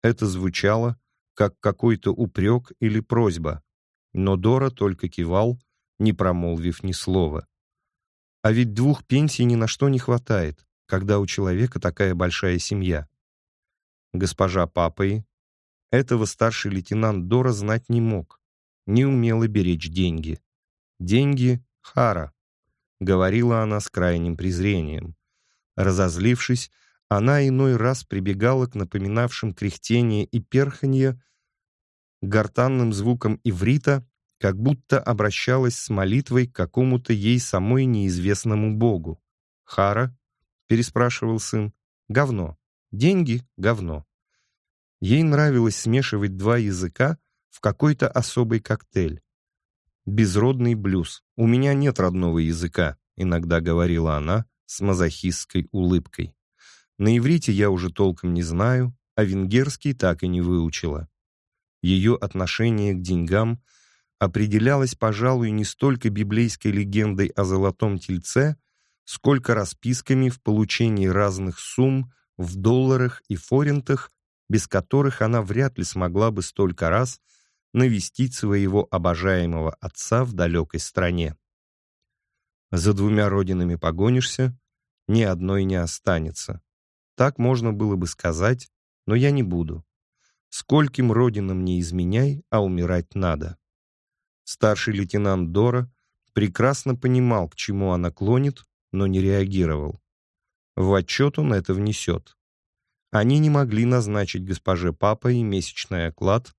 Это звучало, как какой-то упрек или просьба, но Дора только кивал, не промолвив ни слова. А ведь двух пенсий ни на что не хватает когда у человека такая большая семья. Госпожа Папой этого старший лейтенант Дора знать не мог, не умела беречь деньги. Деньги — хара, говорила она с крайним презрением. Разозлившись, она иной раз прибегала к напоминавшим кряхтение и перханье гортанным звуком иврита, как будто обращалась с молитвой к какому-то ей самой неизвестному богу. Хара переспрашивал сын. «Говно. Деньги — говно». Ей нравилось смешивать два языка в какой-то особый коктейль. «Безродный блюз. У меня нет родного языка», — иногда говорила она с мазохистской улыбкой. «На иврите я уже толком не знаю, а венгерский так и не выучила». Ее отношение к деньгам определялось, пожалуй, не столько библейской легендой о золотом тельце, сколько расписками в получении разных сумм в долларах и форинтах, без которых она вряд ли смогла бы столько раз навестить своего обожаемого отца в далекой стране. За двумя родинами погонишься, ни одной не останется. Так можно было бы сказать, но я не буду. Скольким родинам не изменяй, а умирать надо. Старший лейтенант Дора прекрасно понимал, к чему она клонит, но не реагировал. В отчет он это внесет. Они не могли назначить госпоже Папой месячный оклад.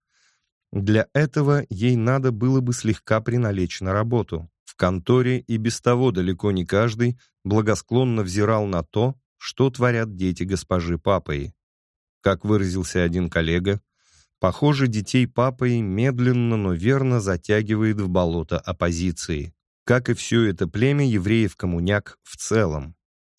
Для этого ей надо было бы слегка приналечь на работу. В конторе и без того далеко не каждый благосклонно взирал на то, что творят дети госпожи Папой. Как выразился один коллега, похоже, детей Папой медленно, но верно затягивает в болото оппозиции, как и все это племя евреев-коммуняк в целом.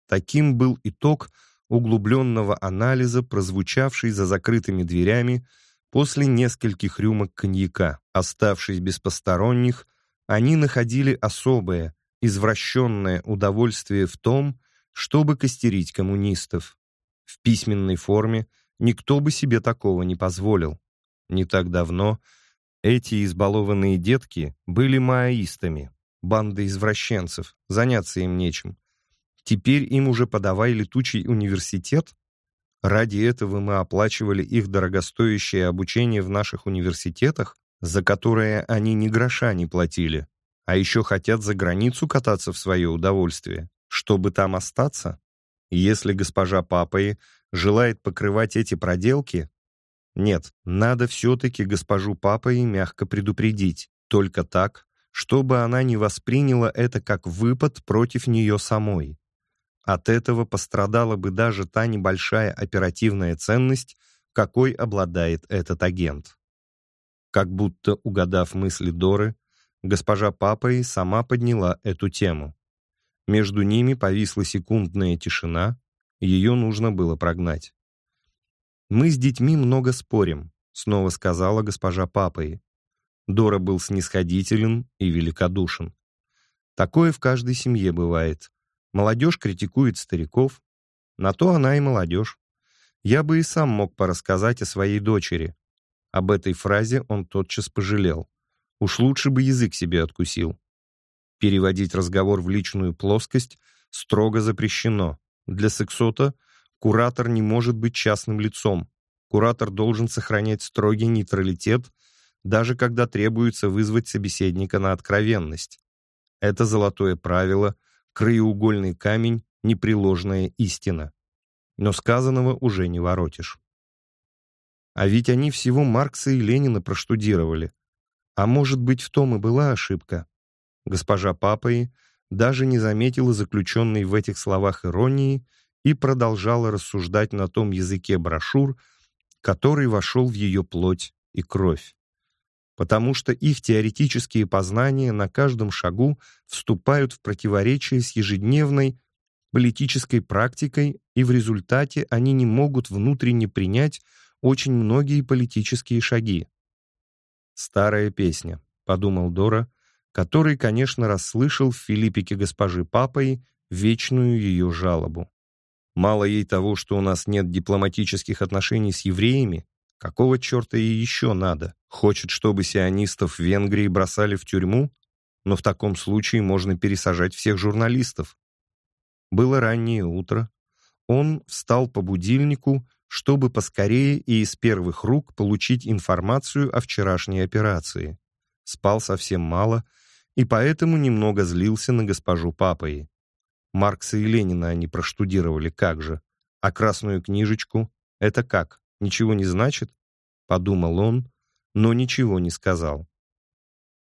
Таким был итог углубленного анализа, прозвучавший за закрытыми дверями после нескольких рюмок коньяка. Оставшись без посторонних, они находили особое, извращенное удовольствие в том, чтобы костерить коммунистов. В письменной форме никто бы себе такого не позволил. Не так давно эти избалованные детки были маоистами, банда извращенцев, заняться им нечем. Теперь им уже подавай летучий университет? Ради этого мы оплачивали их дорогостоящее обучение в наших университетах, за которое они ни гроша не платили, а еще хотят за границу кататься в свое удовольствие, чтобы там остаться? Если госпожа Папаи желает покрывать эти проделки, нет, надо все-таки госпожу Папаи мягко предупредить, только так, чтобы она не восприняла это как выпад против нее самой. От этого пострадала бы даже та небольшая оперативная ценность, какой обладает этот агент. Как будто угадав мысли Доры, госпожа Папой сама подняла эту тему. Между ними повисла секундная тишина, ее нужно было прогнать. «Мы с детьми много спорим», — снова сказала госпожа Папой. Дора был снисходителен и великодушен. Такое в каждой семье бывает. Молодежь критикует стариков. На то она и молодежь. Я бы и сам мог порассказать о своей дочери. Об этой фразе он тотчас пожалел. Уж лучше бы язык себе откусил. Переводить разговор в личную плоскость строго запрещено. Для сексота куратор не может быть частным лицом. Куратор должен сохранять строгий нейтралитет, даже когда требуется вызвать собеседника на откровенность. Это золотое правило — краеугольный камень, непреложная истина. Но сказанного уже не воротишь. А ведь они всего Маркса и Ленина проштудировали. А может быть, в том и была ошибка? Госпожа Папаи даже не заметила заключенной в этих словах иронии и продолжала рассуждать на том языке брошюр, который вошел в ее плоть и кровь потому что их теоретические познания на каждом шагу вступают в противоречие с ежедневной политической практикой, и в результате они не могут внутренне принять очень многие политические шаги. «Старая песня», — подумал Дора, который, конечно, расслышал в Филиппике госпожи Папой вечную ее жалобу. Мало ей того, что у нас нет дипломатических отношений с евреями, Какого черта ей еще надо? Хочет, чтобы сионистов в Венгрии бросали в тюрьму? Но в таком случае можно пересажать всех журналистов. Было раннее утро. Он встал по будильнику, чтобы поскорее и из первых рук получить информацию о вчерашней операции. Спал совсем мало и поэтому немного злился на госпожу Папой. Маркса и Ленина они проштудировали как же. А красную книжечку — это как? Ничего не значит? Подумал он, но ничего не сказал.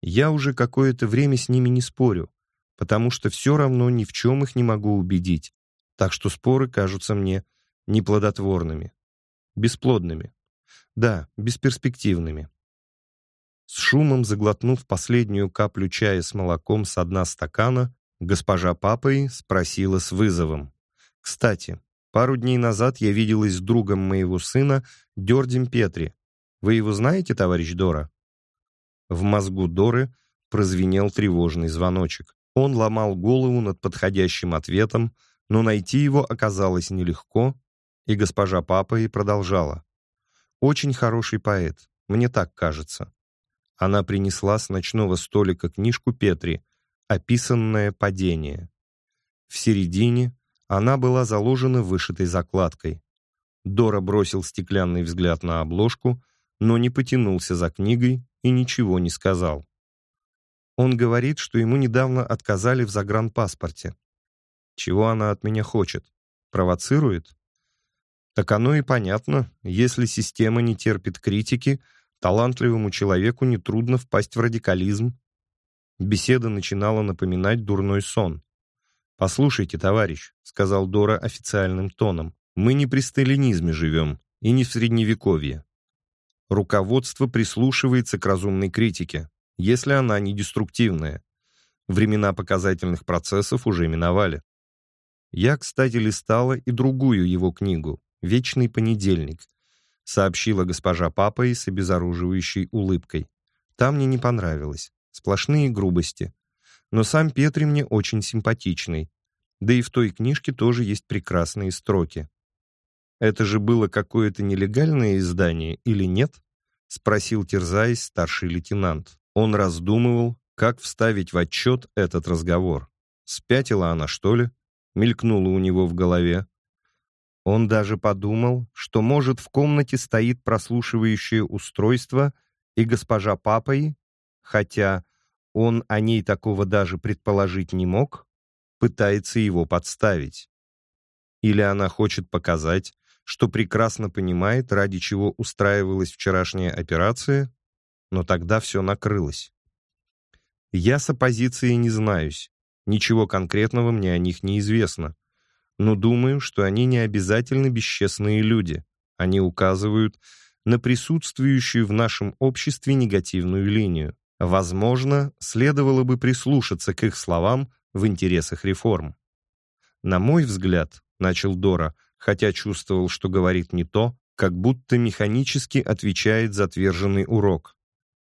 Я уже какое-то время с ними не спорю, потому что все равно ни в чем их не могу убедить, так что споры кажутся мне неплодотворными, бесплодными, да, бесперспективными. С шумом заглотнув последнюю каплю чая с молоком с дна стакана, госпожа Папой спросила с вызовом. «Кстати, Пару дней назад я виделась с другом моего сына, Дёрдем Петри. Вы его знаете, товарищ Дора?» В мозгу Доры прозвенел тревожный звоночек. Он ломал голову над подходящим ответом, но найти его оказалось нелегко, и госпожа Папа и продолжала. «Очень хороший поэт, мне так кажется». Она принесла с ночного столика книжку Петри «Описанное падение». В середине она была заложена вышитой закладкой. Дора бросил стеклянный взгляд на обложку, но не потянулся за книгой и ничего не сказал. Он говорит, что ему недавно отказали в загранпаспорте. Чего она от меня хочет? Провоцирует? Так оно и понятно. Если система не терпит критики, талантливому человеку нетрудно впасть в радикализм. Беседа начинала напоминать дурной сон. «Послушайте, товарищ», — сказал Дора официальным тоном, «мы не при сталинизме живем и не в Средневековье. Руководство прислушивается к разумной критике, если она не деструктивная. Времена показательных процессов уже миновали. Я, кстати, листала и другую его книгу «Вечный понедельник», сообщила госпожа Папа и с обезоруживающей улыбкой. Там мне не понравилось. Сплошные грубости. Но сам Петри мне очень симпатичный. Да и в той книжке тоже есть прекрасные строки. «Это же было какое-то нелегальное издание или нет?» — спросил, терзаясь, старший лейтенант. Он раздумывал, как вставить в отчет этот разговор. Спятила она, что ли? Мелькнуло у него в голове. Он даже подумал, что, может, в комнате стоит прослушивающее устройство, и госпожа Папой, хотя он о ней такого даже предположить не мог, пытается его подставить. Или она хочет показать, что прекрасно понимает, ради чего устраивалась вчерашняя операция, но тогда все накрылось. Я с оппозицией не знаюсь, ничего конкретного мне о них не известно, но думаю, что они не обязательно бесчестные люди, они указывают на присутствующую в нашем обществе негативную линию. Возможно, следовало бы прислушаться к их словам в интересах реформ. На мой взгляд, начал Дора, хотя чувствовал, что говорит не то, как будто механически отвечает за отверженный урок.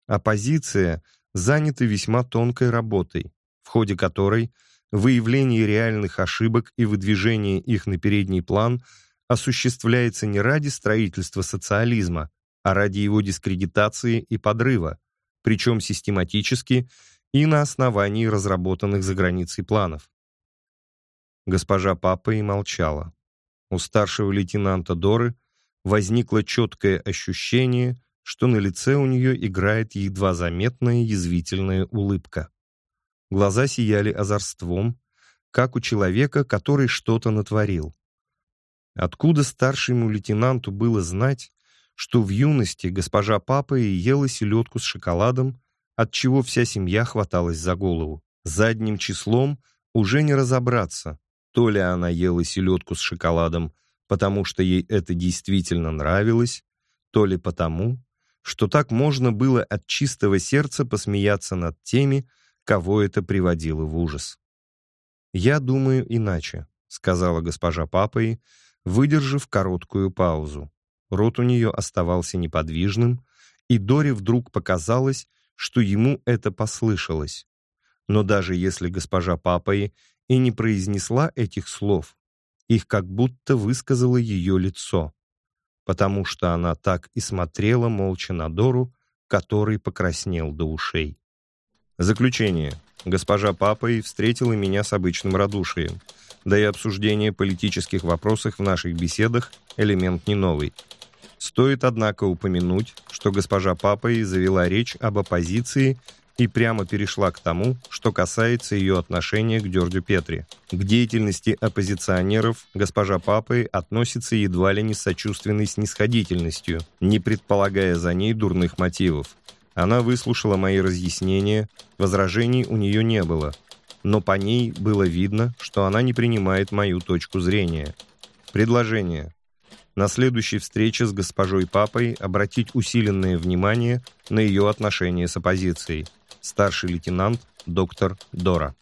Оппозиция занята весьма тонкой работой, в ходе которой выявление реальных ошибок и выдвижение их на передний план осуществляется не ради строительства социализма, а ради его дискредитации и подрыва, причем систематически и на основании разработанных за границей планов. Госпожа Папа и молчала. У старшего лейтенанта Доры возникло четкое ощущение, что на лице у нее играет едва заметная язвительная улыбка. Глаза сияли озорством, как у человека, который что-то натворил. Откуда старшему лейтенанту было знать, что в юности госпожа Папа и ела селедку с шоколадом, от чего вся семья хваталась за голову. Задним числом уже не разобраться, то ли она ела селедку с шоколадом, потому что ей это действительно нравилось, то ли потому, что так можно было от чистого сердца посмеяться над теми, кого это приводило в ужас. «Я думаю иначе», — сказала госпожа Папой, выдержав короткую паузу. Рот у нее оставался неподвижным, и Доре вдруг показалось, что ему это послышалось. Но даже если госпожа Папой и не произнесла этих слов, их как будто высказало ее лицо, потому что она так и смотрела молча на Дору, который покраснел до ушей. Заключение. Госпожа Папой встретила меня с обычным радушием, да и обсуждение политических вопросов в наших беседах – элемент не новый – Стоит, однако, упомянуть, что госпожа Папой завела речь об оппозиции и прямо перешла к тому, что касается ее отношения к Дёрдю Петри. К деятельности оппозиционеров госпожа Папой относится едва ли не с сочувственной снисходительностью, не предполагая за ней дурных мотивов. Она выслушала мои разъяснения, возражений у нее не было, но по ней было видно, что она не принимает мою точку зрения. Предложение на следующей встрече с госпожой Папой обратить усиленное внимание на ее отношения с оппозицией. Старший лейтенант доктор Дора.